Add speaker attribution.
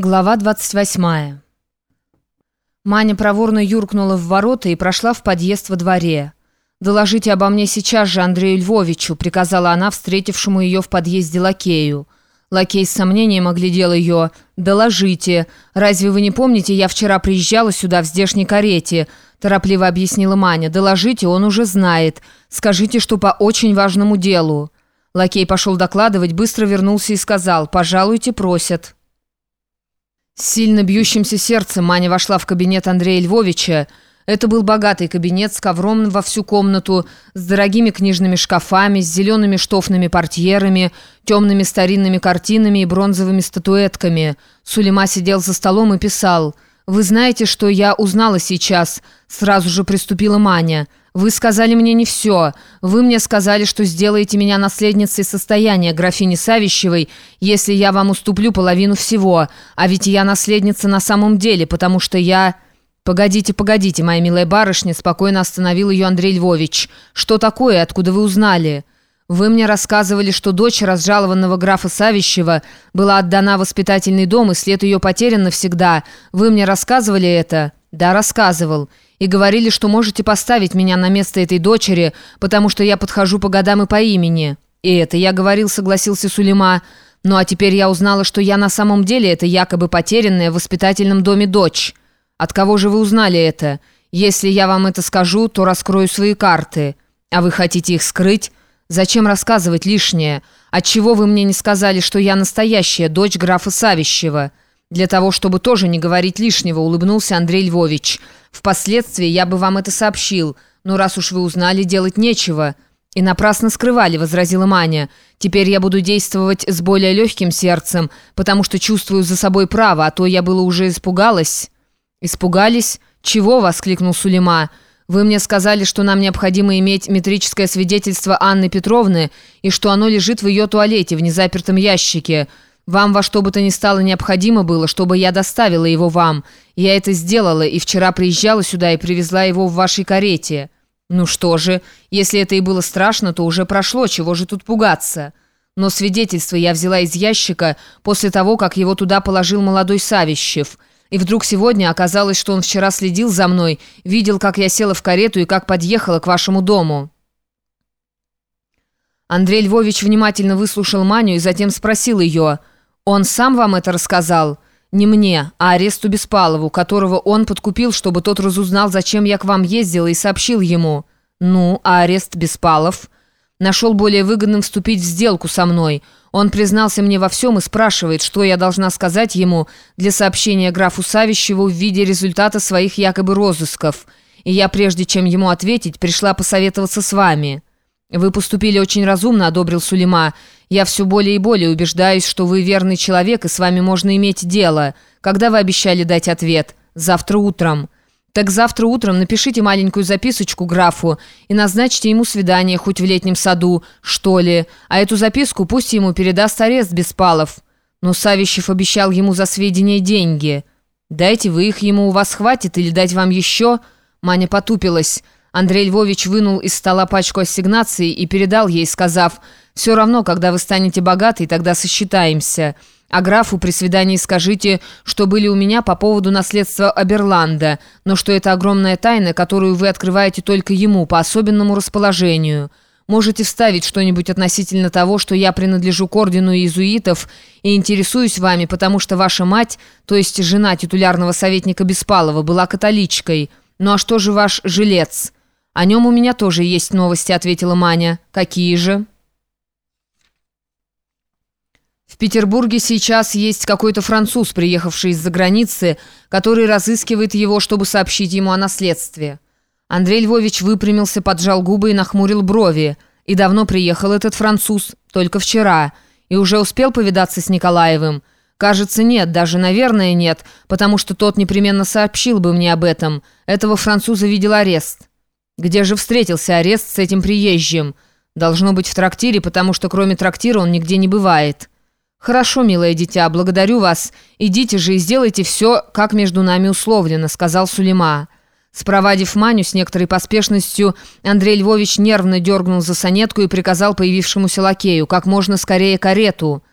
Speaker 1: Глава 28. Маня проворно юркнула в ворота и прошла в подъезд во дворе. «Доложите обо мне сейчас же Андрею Львовичу», — приказала она встретившему ее в подъезде лакею. Лакей с сомнением оглядел ее. «Доложите. Разве вы не помните, я вчера приезжала сюда в здешней карете?» Торопливо объяснила Маня. «Доложите, он уже знает. Скажите, что по очень важному делу». Лакей пошел докладывать, быстро вернулся и сказал «Пожалуйте, просят». Сильно бьющимся сердцем Маня вошла в кабинет Андрея Львовича. Это был богатый кабинет с ковром во всю комнату, с дорогими книжными шкафами, с зелеными штофными портьерами, темными старинными картинами и бронзовыми статуэтками. Сулейма сидел за столом и писал «Вы знаете, что я узнала сейчас?» Сразу же приступила Маня – «Вы сказали мне не все. Вы мне сказали, что сделаете меня наследницей состояния графини Савищевой, если я вам уступлю половину всего. А ведь я наследница на самом деле, потому что я...» «Погодите, погодите, моя милая барышня», — спокойно остановил ее Андрей Львович. «Что такое? Откуда вы узнали?» «Вы мне рассказывали, что дочь разжалованного графа Савищева была отдана в воспитательный дом, и след ее потерян навсегда. Вы мне рассказывали это?» «Да, рассказывал» и говорили, что можете поставить меня на место этой дочери, потому что я подхожу по годам и по имени. И это я говорил, согласился Сулейма. Ну а теперь я узнала, что я на самом деле это якобы потерянная в воспитательном доме дочь. От кого же вы узнали это? Если я вам это скажу, то раскрою свои карты. А вы хотите их скрыть? Зачем рассказывать лишнее? Отчего вы мне не сказали, что я настоящая дочь графа Савищева?» «Для того, чтобы тоже не говорить лишнего», — улыбнулся Андрей Львович. «Впоследствии я бы вам это сообщил, но раз уж вы узнали, делать нечего». «И напрасно скрывали», — возразила Маня. «Теперь я буду действовать с более легким сердцем, потому что чувствую за собой право, а то я было уже испугалась». «Испугались? Чего?» — воскликнул Сулейма. «Вы мне сказали, что нам необходимо иметь метрическое свидетельство Анны Петровны и что оно лежит в ее туалете в незапертом ящике». Вам во что бы то ни стало необходимо было, чтобы я доставила его вам. Я это сделала, и вчера приезжала сюда и привезла его в вашей карете. Ну что же, если это и было страшно, то уже прошло, чего же тут пугаться? Но свидетельство я взяла из ящика после того, как его туда положил молодой Савищев. И вдруг сегодня оказалось, что он вчера следил за мной, видел, как я села в карету и как подъехала к вашему дому». Андрей Львович внимательно выслушал Маню и затем спросил ее – «Он сам вам это рассказал?» «Не мне, а аресту Беспалову, которого он подкупил, чтобы тот разузнал, зачем я к вам ездила, и сообщил ему». «Ну, а арест Беспалов?» «Нашел более выгодным вступить в сделку со мной. Он признался мне во всем и спрашивает, что я должна сказать ему для сообщения графу Савищеву в виде результата своих якобы розысков. И я, прежде чем ему ответить, пришла посоветоваться с вами». «Вы поступили очень разумно», — одобрил Сулейма. «Я все более и более убеждаюсь, что вы верный человек, и с вами можно иметь дело. Когда вы обещали дать ответ? Завтра утром». «Так завтра утром напишите маленькую записочку графу и назначьте ему свидание хоть в летнем саду, что ли. А эту записку пусть ему передаст арест Беспалов». Но Савищев обещал ему за сведения деньги. «Дайте вы их ему, у вас хватит, или дать вам еще?» Маня потупилась. Андрей Львович вынул из стола пачку ассигнаций и передал ей, сказав, «Все равно, когда вы станете богатой, тогда сосчитаемся. А графу при свидании скажите, что были у меня по поводу наследства Аберланда, но что это огромная тайна, которую вы открываете только ему по особенному расположению». Можете вставить что-нибудь относительно того, что я принадлежу к ордену иезуитов и интересуюсь вами, потому что ваша мать, то есть жена титулярного советника Беспалова, была католичкой. Ну а что же ваш жилец?» «О нем у меня тоже есть новости», — ответила Маня. «Какие же?» В Петербурге сейчас есть какой-то француз, приехавший из-за границы, который разыскивает его, чтобы сообщить ему о наследстве. Андрей Львович выпрямился, поджал губы и нахмурил брови. И давно приехал этот француз, только вчера, и уже успел повидаться с Николаевым. Кажется, нет, даже, наверное, нет, потому что тот непременно сообщил бы мне об этом. Этого француза видел арест. Где же встретился арест с этим приезжим? Должно быть в трактире, потому что кроме трактира он нигде не бывает. Хорошо, милое дитя, благодарю вас. Идите же и сделайте все, как между нами условлено, сказал Сулейма. Спровадив Маню с некоторой поспешностью, Андрей Львович нервно дергнул за сонетку и приказал появившемуся лакею как можно скорее карету.